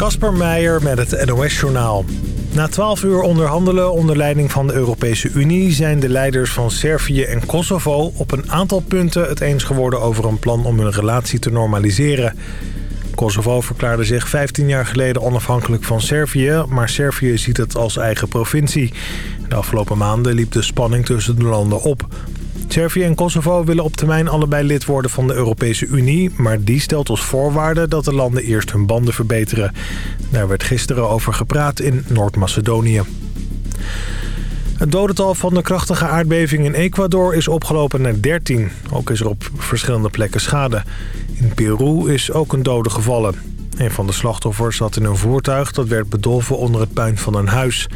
Kasper Meijer met het NOS-journaal. Na 12 uur onderhandelen onder leiding van de Europese Unie... zijn de leiders van Servië en Kosovo op een aantal punten het eens geworden... over een plan om hun relatie te normaliseren. Kosovo verklaarde zich 15 jaar geleden onafhankelijk van Servië... maar Servië ziet het als eigen provincie. De afgelopen maanden liep de spanning tussen de landen op... Servië en Kosovo willen op termijn allebei lid worden van de Europese Unie... maar die stelt als voorwaarde dat de landen eerst hun banden verbeteren. Daar werd gisteren over gepraat in Noord-Macedonië. Het dodental van de krachtige aardbeving in Ecuador is opgelopen naar 13. Ook is er op verschillende plekken schade. In Peru is ook een dode gevallen. Een van de slachtoffers zat in een voertuig dat werd bedolven onder het puin van een huis.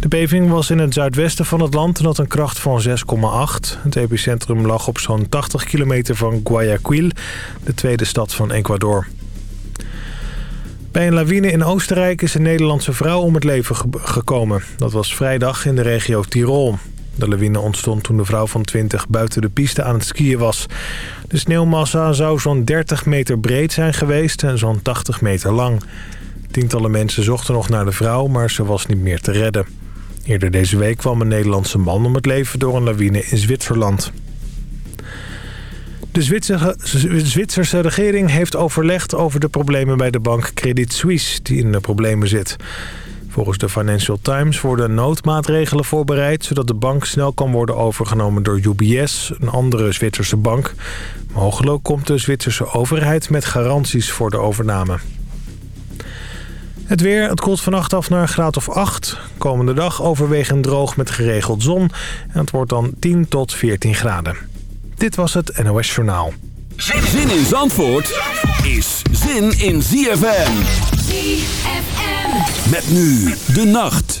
De beving was in het zuidwesten van het land en had een kracht van 6,8. Het epicentrum lag op zo'n 80 kilometer van Guayaquil, de tweede stad van Ecuador. Bij een lawine in Oostenrijk is een Nederlandse vrouw om het leven gekomen. Dat was vrijdag in de regio Tirol. De lawine ontstond toen de vrouw van 20 buiten de piste aan het skiën was. De sneeuwmassa zou zo'n 30 meter breed zijn geweest en zo'n 80 meter lang. Tientallen mensen zochten nog naar de vrouw, maar ze was niet meer te redden. Eerder deze week kwam een Nederlandse man om het leven door een lawine in Zwitserland. De Zwitserse regering heeft overlegd over de problemen bij de bank Credit Suisse... die in de problemen zit. Volgens de Financial Times worden noodmaatregelen voorbereid... zodat de bank snel kan worden overgenomen door UBS, een andere Zwitserse bank. Mogelijk komt de Zwitserse overheid met garanties voor de overname. Het weer, het koelt vannacht af naar een graad of 8. Komende dag overwegend droog met geregeld zon. En het wordt dan 10 tot 14 graden. Dit was het NOS Journaal. Zin in Zandvoort is zin in ZFM. ZFM. Met nu de nacht.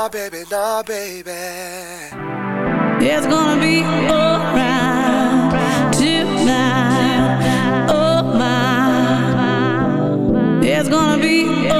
nah, baby, nah, baby. It's gonna be alright tonight. Oh my, it's gonna be.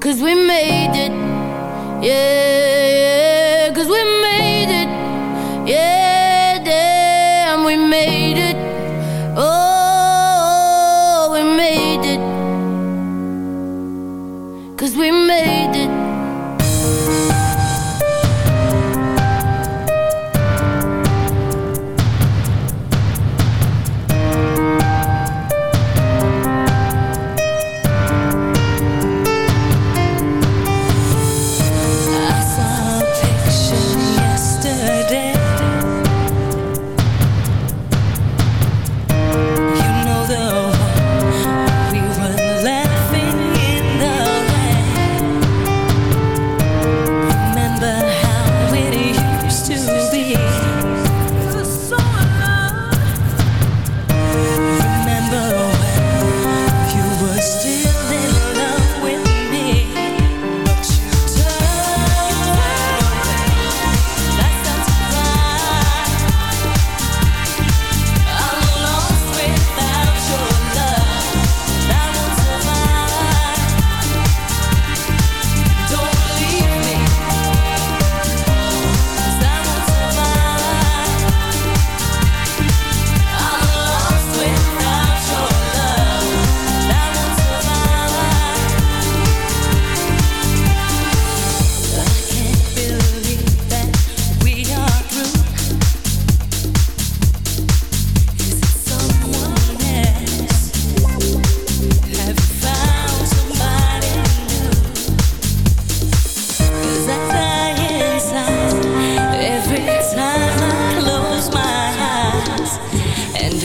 Cause we made it, yeah.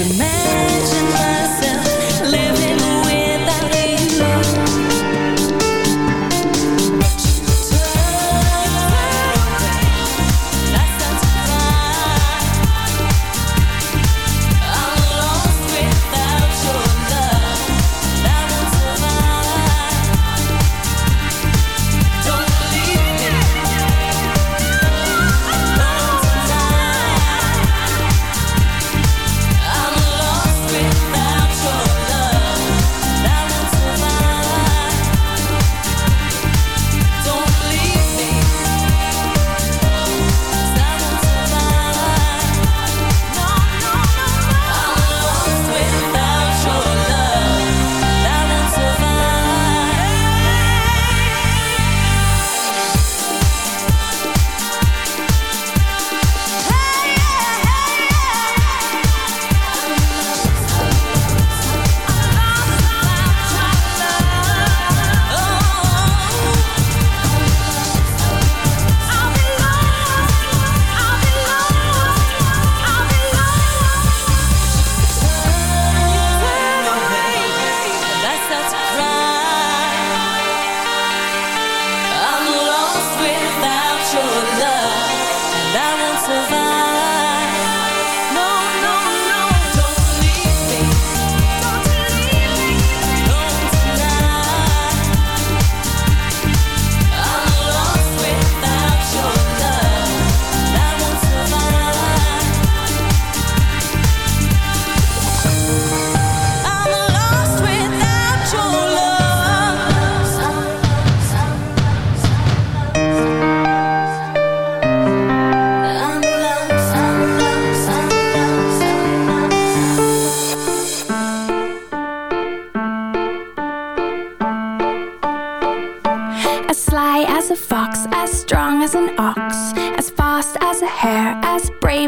Imagine.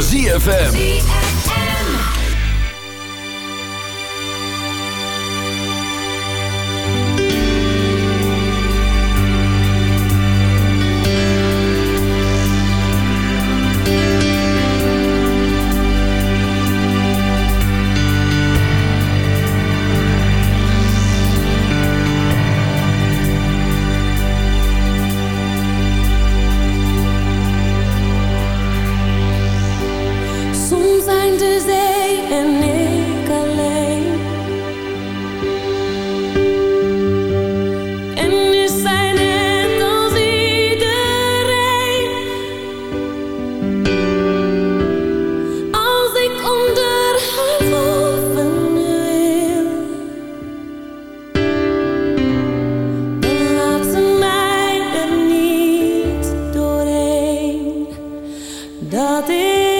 ZFM. dat ik.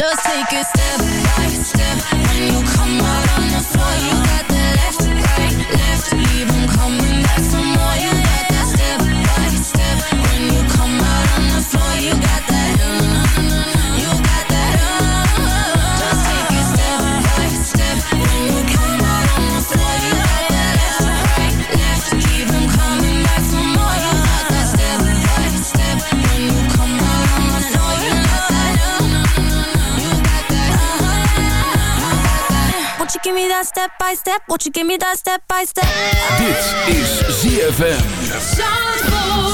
Just take a step step by step? Won't you give me that step by step? Dit is ZFM.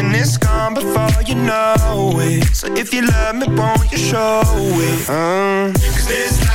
and it's gone before you know it. So if you love me, won't you show it? Uh. Cause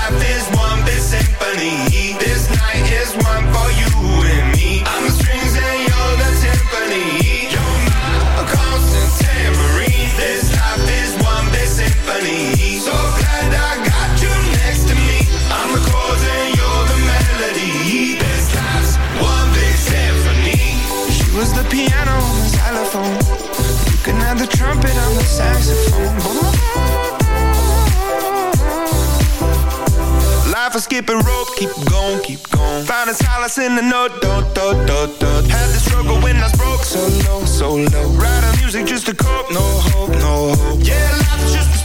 Keep it rope, keep going, keep going. Finding solace in the note, dot, dot, dot, dot. Had the struggle when I was broke, so low, so low. Write Writing music just to cope, no hope, no hope. Yeah, life is just